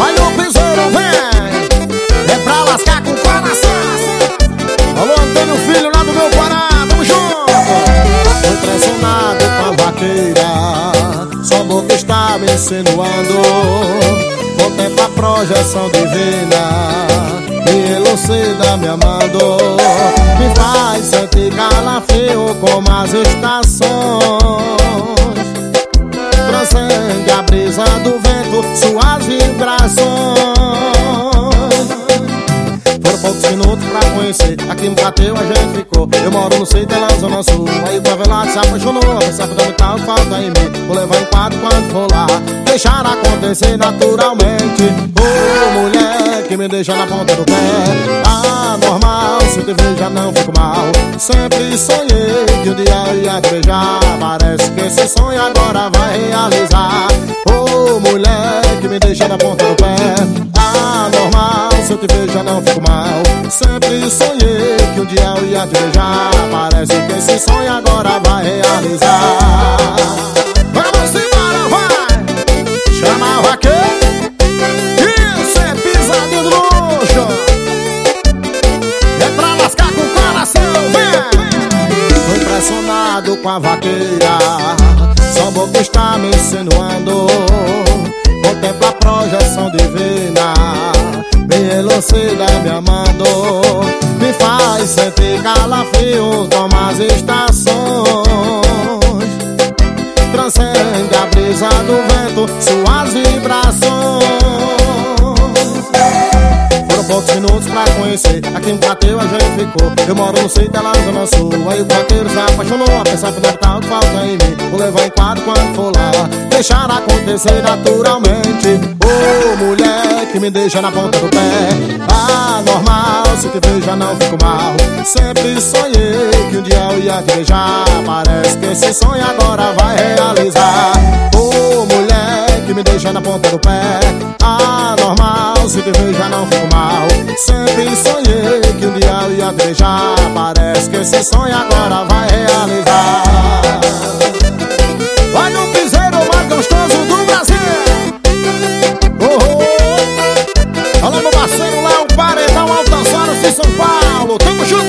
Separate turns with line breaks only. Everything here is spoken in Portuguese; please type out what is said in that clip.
Olha o piseiro, vem! É pra lascar com coração. Alô, Antônio Filho, lá do meu Pará, tamo junto! Tô pressionado com a vaqueira, só boca está me insinuando. Voltei é pra projeção divina, me elucida, me amando. Me faz sentir calafrio como as estações. Transcende a poucos minutos pra conhecer Aqui me bateu, a gente ficou. Eu moro no seio da Zona Sul. Aí o favelado se apaixonou Pensa fundamental, falta em mim. Vou levar em quadro quando for lá. Deixar acontecer naturalmente. Ô oh, mulher que me deixa na ponta do pé. Ah, normal, se te vejo já não fico mal. Sempre sonhei que um dia eu ia te beijar. Parece que esse sonho agora vai realizar. Ô oh, mulher que me deixa na ponta do pé. Ah, normal, se eu te vejo já não fico mal beijar Parece que esse sonho agora vai realizar. Vamos embora, vai! Chama o vaqueiro. Isso é pisadinho do luxo. É pra lascar com o coração, vem! Tô impressionado com a vaqueira. Só boca está me insinuando. Contempla a projeção divina. Me amando Me faz sentir calafrio como as estações. Transcende a brisa do vento, suas vibrações pra conhecer. Aqui me bateu, a gente ficou. Eu moro no sítio, ela no sul. Aí o vaqueiro se apaixonou. A pensar fundamental que falta em mim. Vou levar em quadro quando for lá. Deixar acontecer naturalmente. Ô oh, mulher que me deixa na ponta do pé. Ah, normal, se te vejo já não fico mal. Sempre sonhei que um dia eu ia te beijar. Parece que esse sonho agora vai realizar. Ô oh, mulher que me deixa na ponta do pé. Ah, normal, se te vejo já não fico mal. Sempre um dia eu ia beijar Parece que esse sonho agora vai realizar. Vai no piseiro mais gostoso do Brasil. Oh, oh. Alô meu parceiro lá, o Paredão Altas Horas de São Paulo. Tamo junto,